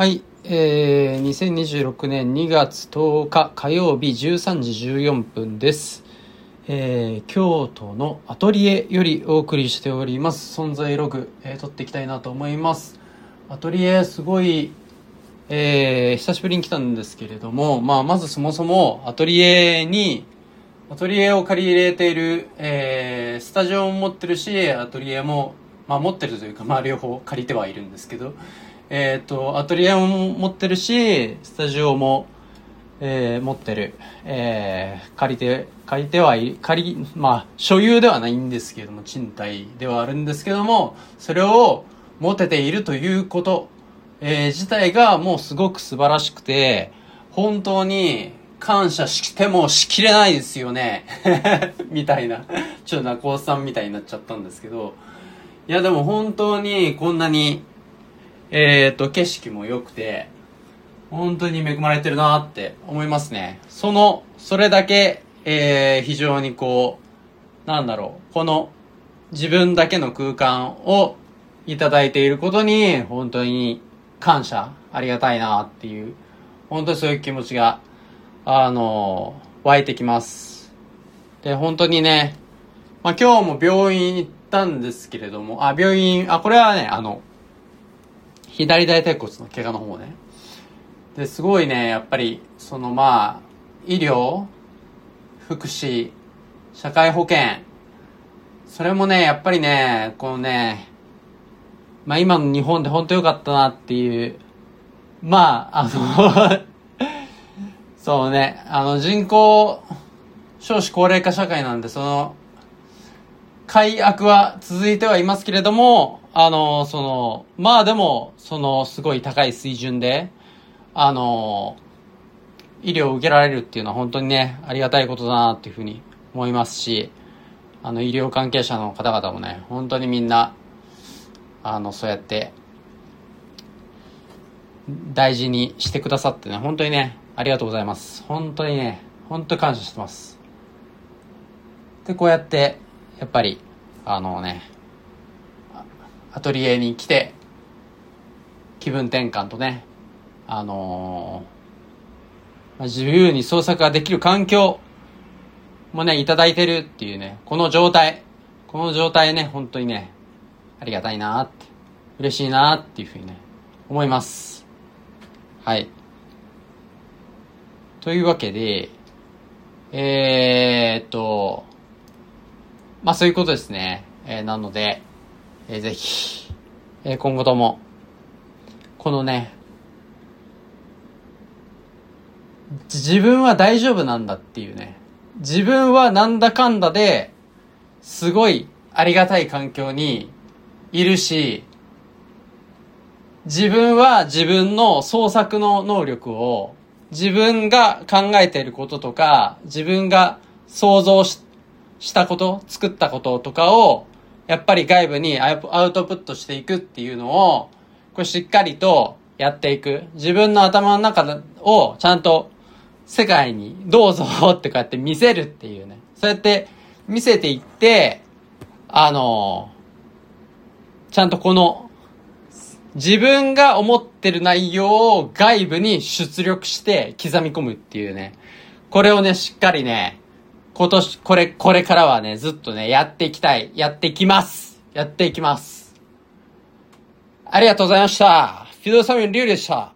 はい、えー、2026年2月10日火曜日13時14分です。えー、京都のアトリエよりお送りしております。存在ログ、えー、撮っていきたいなと思います。アトリエすごい、えー、久しぶりに来たんですけれども、まあ、まずそもそもアトリエに、アトリエを借り入れている、えー、スタジオも持ってるし、アトリエも、まあ持ってるというか、まあ両方借りてはいるんですけど、えっ、と、アトリエも持ってるし、スタジオも、えー持ってる。えー借りて、借りてはい、借り、まあ、所有ではないんですけども、賃貸ではあるんですけども、それを持てているということ、えー自体がもうすごく素晴らしくて、本当に感謝してもしきれないですよね。みたいな。ちょっと中尾さんみたいになっちゃったんですけど、いやでも本当にこんなに、えっ、と、景色も良くて、本当に恵まれてるなって思いますね。その、それだけ、えー、非常にこう、なんだろう、この自分だけの空間をいただいていることに、本当に感謝、ありがたいなっていう、本当にそういう気持ちが、あの湧いてきます。で、本当にね、まあ、今日も病院行ったんですけれども、あ、病院、あ、これはね、あの、左大腿骨の怪我の方ね。で、すごいね、やっぱり、そのまあ、医療、福祉、社会保険、それもね、やっぱりね、このね、まあ今の日本で本当良かったなっていう、まあ、あの、そうね、あの人口少子高齢化社会なんで、その、改悪は続いてはいますけれども、あの、その、まあでも、その、すごい高い水準で、あの、医療を受けられるっていうのは本当にね、ありがたいことだなっていうふうに思いますし、あの、医療関係者の方々もね、本当にみんな、あの、そうやって、大事にしてくださってね、本当にね、ありがとうございます。本当にね、本当に感謝してます。で、こうやって、やっぱり、あのね、アトリエに来て、気分転換とね、あのーまあ自由に創作ができる環境もね、いただいてるっていうね、この状態、この状態ね、本当にね、ありがたいなって、嬉しいなっていうふうにね、思います。はい。というわけで、えー、っと、まあそういうことですね。えーなので、えーぜひ、えー今後とも、このね、自分は大丈夫なんだっていうね、自分はなんだかんだで、すごいありがたい環境にいるし、自分は自分の創作の能力を、自分が考えていることとか、自分が想像ししたこと、作ったこととかを、やっぱり外部にアウトプットしていくっていうのを、これしっかりとやっていく。自分の頭の中をちゃんと世界にどうぞってこうやって見せるっていうね。そうやって見せていって、あの、ちゃんとこの自分が思ってる内容を外部に出力して刻み込むっていうね。これをね、しっかりね、今年、これ、これからはね、ずっとね、やっていきたい。やっていきます。やっていきます。ありがとうございました。フィードサミンリュウでした。